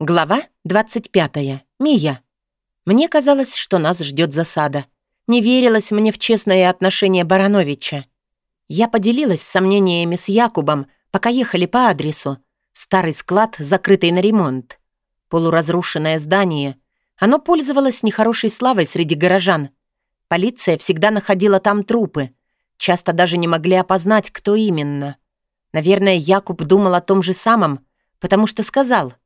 Глава 25. Мия. Мне казалось, что нас ждет засада. Не верилось мне в честное отношение Барановича. Я поделилась сомнениями с Якубом, пока ехали по адресу. Старый склад, закрытый на ремонт. Полуразрушенное здание. Оно пользовалось нехорошей славой среди горожан. Полиция всегда находила там трупы. Часто даже не могли опознать, кто именно. Наверное, Якуб думал о том же самом, потому что сказал —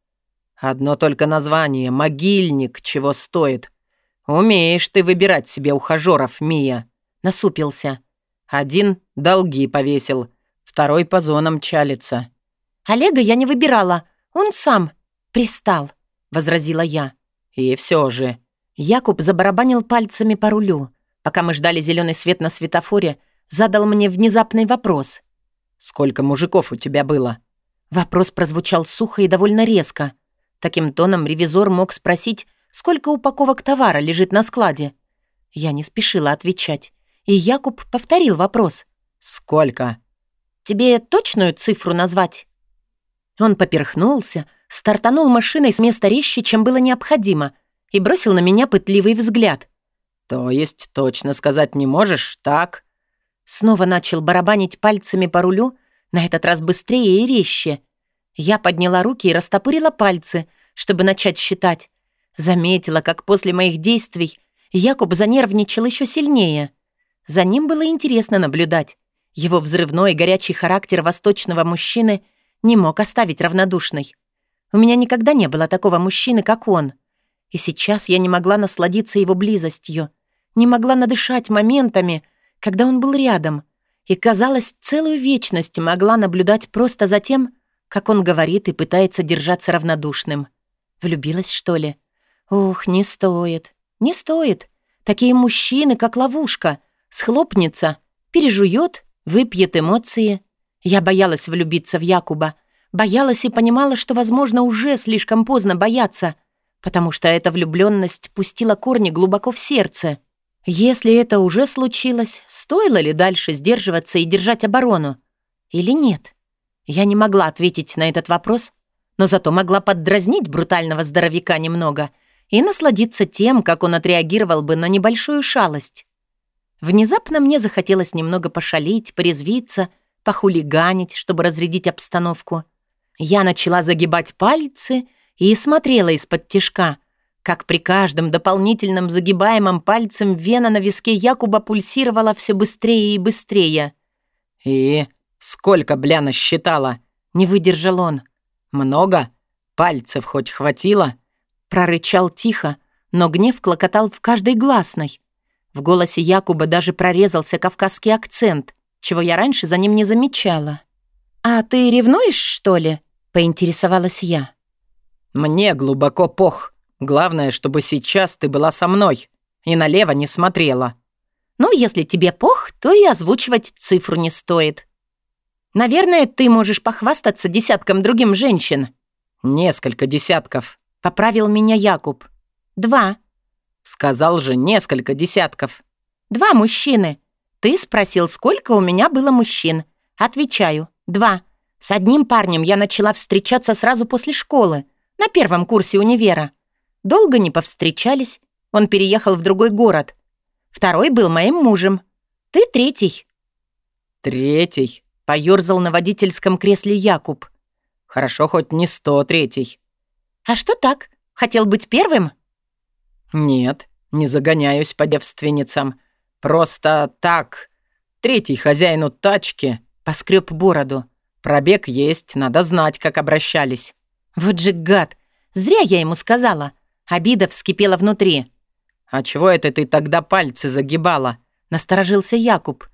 Одно только название — могильник, чего стоит. Умеешь ты выбирать себе ухажеров, Мия. Насупился. Один долги повесил, второй по зонам чалится. Олега я не выбирала, он сам пристал, возразила я. И все же. Якуб забарабанил пальцами по рулю. Пока мы ждали зеленый свет на светофоре, задал мне внезапный вопрос. «Сколько мужиков у тебя было?» Вопрос прозвучал сухо и довольно резко. Таким тоном ревизор мог спросить, сколько упаковок товара лежит на складе. Я не спешила отвечать, и Якуб повторил вопрос. «Сколько?» «Тебе точную цифру назвать?» Он поперхнулся, стартанул машиной с места резче, чем было необходимо, и бросил на меня пытливый взгляд. «То есть точно сказать не можешь, так?» Снова начал барабанить пальцами по рулю, на этот раз быстрее и резче — я подняла руки и растопырила пальцы, чтобы начать считать. Заметила, как после моих действий Якуб занервничал еще сильнее. За ним было интересно наблюдать. Его взрывной горячий характер восточного мужчины не мог оставить равнодушной. У меня никогда не было такого мужчины, как он. И сейчас я не могла насладиться его близостью, не могла надышать моментами, когда он был рядом, и, казалось, целую вечность могла наблюдать просто за тем, как он говорит и пытается держаться равнодушным. Влюбилась, что ли? Ох, не стоит. Не стоит. Такие мужчины, как ловушка. Схлопнется, пережует, выпьет эмоции. Я боялась влюбиться в Якуба. Боялась и понимала, что, возможно, уже слишком поздно бояться, потому что эта влюбленность пустила корни глубоко в сердце. Если это уже случилось, стоило ли дальше сдерживаться и держать оборону? Или нет? Я не могла ответить на этот вопрос, но зато могла поддразнить брутального здоровяка немного и насладиться тем, как он отреагировал бы на небольшую шалость. Внезапно мне захотелось немного пошалить, порезвиться, похулиганить, чтобы разрядить обстановку. Я начала загибать пальцы и смотрела из-под тишка, как при каждом дополнительном загибаемом пальцем вена на виске Якуба пульсировала все быстрее и быстрее. «И «Сколько, бля, насчитала?» Не выдержал он. «Много? Пальцев хоть хватило?» Прорычал тихо, но гнев клокотал в каждой гласной. В голосе Якуба даже прорезался кавказский акцент, чего я раньше за ним не замечала. «А ты ревнуешь, что ли?» — поинтересовалась я. «Мне глубоко пох. Главное, чтобы сейчас ты была со мной и налево не смотрела». «Ну, если тебе пох, то и озвучивать цифру не стоит», Наверное, ты можешь похвастаться десятком другим женщин». «Несколько десятков», — поправил меня Якуб. «Два». «Сказал же, несколько десятков». «Два мужчины. Ты спросил, сколько у меня было мужчин. Отвечаю, два. С одним парнем я начала встречаться сразу после школы, на первом курсе универа. Долго не повстречались, он переехал в другой город. Второй был моим мужем. Ты третий». «Третий?» Поёрзал на водительском кресле Якуб. «Хорошо, хоть не сто третий». «А что так? Хотел быть первым?» «Нет, не загоняюсь по девственницам. Просто так. Третий хозяину тачки...» Поскреб бороду. «Пробег есть, надо знать, как обращались». «Вот же гад! Зря я ему сказала. Обида вскипела внутри». «А чего это ты тогда пальцы загибала?» Насторожился Якуб.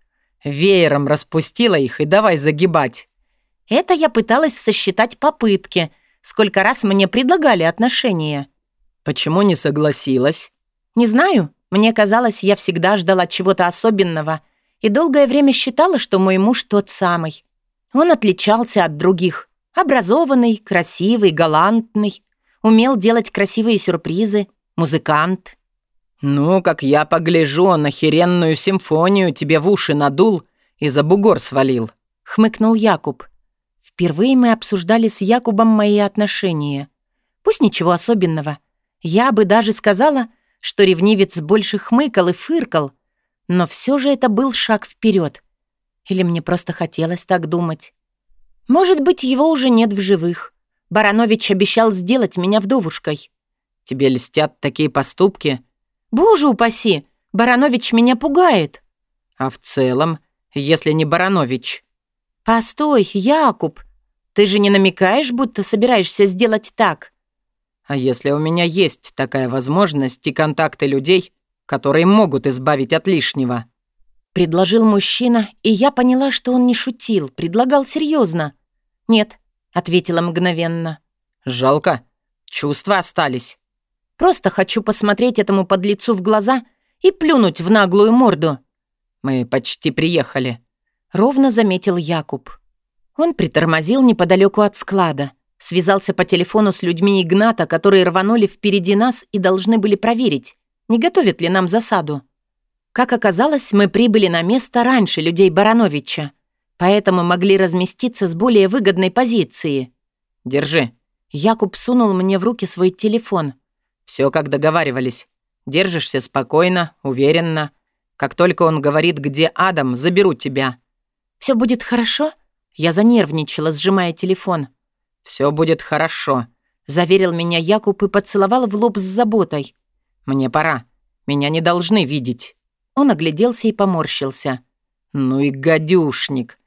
Веером распустила их и давай загибать. Это я пыталась сосчитать попытки, сколько раз мне предлагали отношения. Почему не согласилась? Не знаю. Мне казалось, я всегда ждала чего-то особенного и долгое время считала, что мой муж тот самый. Он отличался от других. Образованный, красивый, галантный. Умел делать красивые сюрпризы. Музыкант. «Ну, как я погляжу, он охеренную симфонию тебе в уши надул и за бугор свалил», — хмыкнул Якуб. Впервые мы обсуждали с Якубом мои отношения. Пусть ничего особенного. Я бы даже сказала, что ревнивец больше хмыкал и фыркал, но все же это был шаг вперед. Или мне просто хотелось так думать. Может быть, его уже нет в живых. Баранович обещал сделать меня вдовушкой. Тебе льстят такие поступки? Боже упаси! Баранович меня пугает. А в целом, если не Баранович? Постой, Якуб, ты же не намекаешь, будто собираешься сделать так? А если у меня есть такая возможность и контакты людей, которые могут избавить от лишнего?» Предложил мужчина, и я поняла, что он не шутил, предлагал серьезно. «Нет», — ответила мгновенно. «Жалко. Чувства остались». «Просто хочу посмотреть этому подлецу в глаза и плюнуть в наглую морду». «Мы почти приехали», — ровно заметил Якуб. Он притормозил неподалеку от склада, связался по телефону с людьми Игната, которые рванули впереди нас и должны были проверить, не готовят ли нам засаду. Как оказалось, мы прибыли на место раньше людей Барановича, поэтому могли разместиться с более выгодной позиции. «Держи». Якуб сунул мне в руки свой телефон. Все как договаривались. Держишься спокойно, уверенно. Как только он говорит, где Адам, заберу тебя». Все будет хорошо?» Я занервничала, сжимая телефон. Все будет хорошо», — заверил меня Якуб и поцеловал в лоб с заботой. «Мне пора. Меня не должны видеть». Он огляделся и поморщился. «Ну и гадюшник.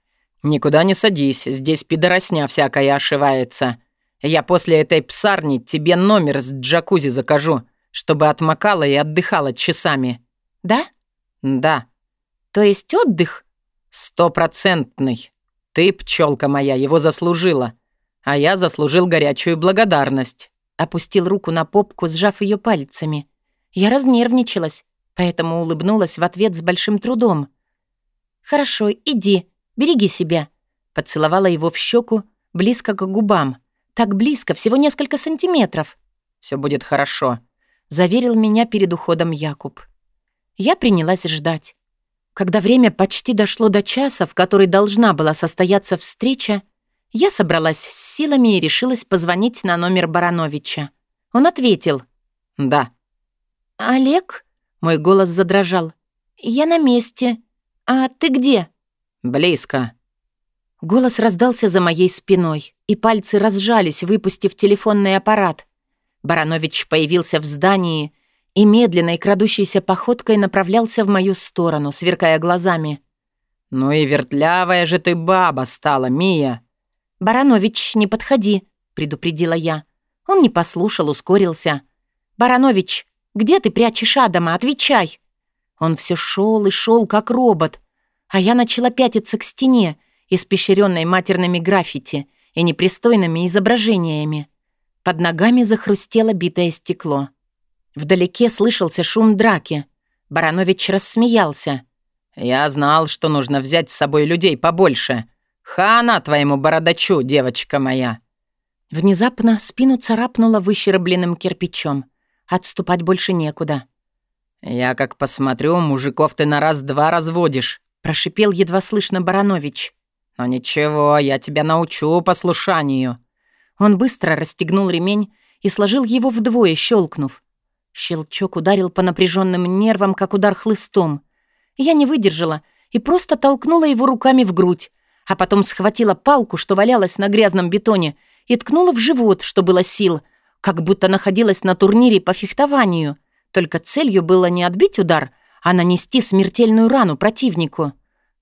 Никуда не садись, здесь пидоросня всякая ошивается. Я после этой псарни тебе номер с джакузи закажу, чтобы отмокала и отдыхала часами». «Да?» «Да». «То есть отдых?» «Стопроцентный. Ты, пчелка моя, его заслужила. А я заслужил горячую благодарность». Опустил руку на попку, сжав ее пальцами. Я разнервничалась, поэтому улыбнулась в ответ с большим трудом. «Хорошо, иди, береги себя». Поцеловала его в щеку, близко к губам. Так близко, всего несколько сантиметров. Все будет хорошо», — заверил меня перед уходом Якуб. Я принялась ждать. Когда время почти дошло до часа, в который должна была состояться встреча, я собралась с силами и решилась позвонить на номер Барановича. Он ответил. «Да». «Олег?» — мой голос задрожал. «Я на месте. А ты где?» «Близко». Голос раздался за моей спиной, и пальцы разжались, выпустив телефонный аппарат. Баранович появился в здании и медленной крадущейся походкой направлялся в мою сторону, сверкая глазами. «Ну и вертлявая же ты баба стала, Мия!» «Баранович, не подходи», — предупредила я. Он не послушал, ускорился. «Баранович, где ты прячешь Адама? Отвечай!» Он все шел и шел, как робот, а я начала пятиться к стене, испещренной матерными граффити и непристойными изображениями. Под ногами захрустело битое стекло. Вдалеке слышался шум драки. Баранович рассмеялся. «Я знал, что нужно взять с собой людей побольше. Хана твоему бородачу, девочка моя!» Внезапно спину царапнуло выщербленным кирпичом. Отступать больше некуда. «Я как посмотрю, мужиков ты на раз-два разводишь», — прошипел едва слышно Баранович. «Но ничего, я тебя научу послушанию». Он быстро расстегнул ремень и сложил его вдвое, щелкнув. Щелчок ударил по напряженным нервам, как удар хлыстом. Я не выдержала и просто толкнула его руками в грудь, а потом схватила палку, что валялась на грязном бетоне, и ткнула в живот, что было сил, как будто находилась на турнире по фехтованию. Только целью было не отбить удар, а нанести смертельную рану противнику.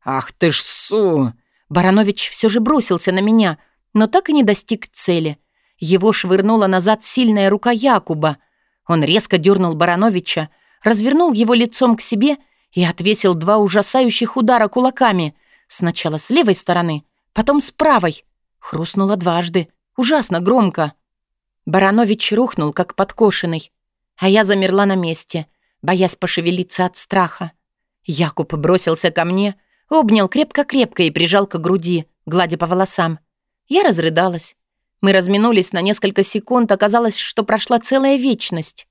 «Ах ты ж су!» Баранович все же бросился на меня, но так и не достиг цели. Его швырнула назад сильная рука Якуба — он резко дернул Барановича, развернул его лицом к себе и отвесил два ужасающих удара кулаками. Сначала с левой стороны, потом с правой. Хрустнуло дважды, ужасно громко. Баранович рухнул, как подкошенный, а я замерла на месте, боясь пошевелиться от страха. Якуб бросился ко мне, обнял крепко-крепко и прижал к груди, гладя по волосам. Я разрыдалась. Мы разминулись на несколько секунд, оказалось, что прошла целая вечность.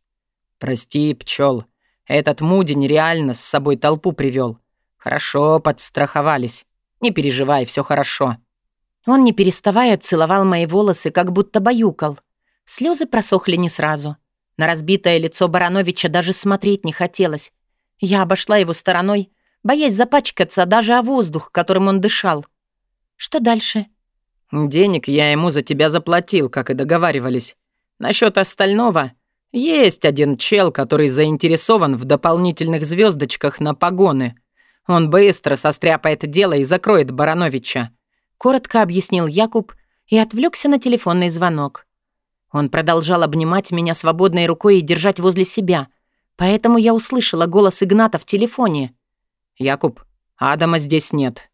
«Прости, пчел, этот Мудень реально с собой толпу привел. Хорошо, подстраховались. Не переживай, все хорошо». Он, не переставая, целовал мои волосы, как будто баюкал. Слезы просохли не сразу. На разбитое лицо Барановича даже смотреть не хотелось. Я обошла его стороной, боясь запачкаться даже о воздух, которым он дышал. Что дальше? Денег я ему за тебя заплатил, как и договаривались. Насчет остального, есть один чел, который заинтересован в дополнительных звездочках на погоны. Он быстро состряпает дело и закроет Барановича. Коротко объяснил Якуб и отвлекся на телефонный звонок. Он продолжал обнимать меня свободной рукой и держать возле себя, поэтому я услышала голос Игната в телефоне. «Якуб, Адама здесь нет.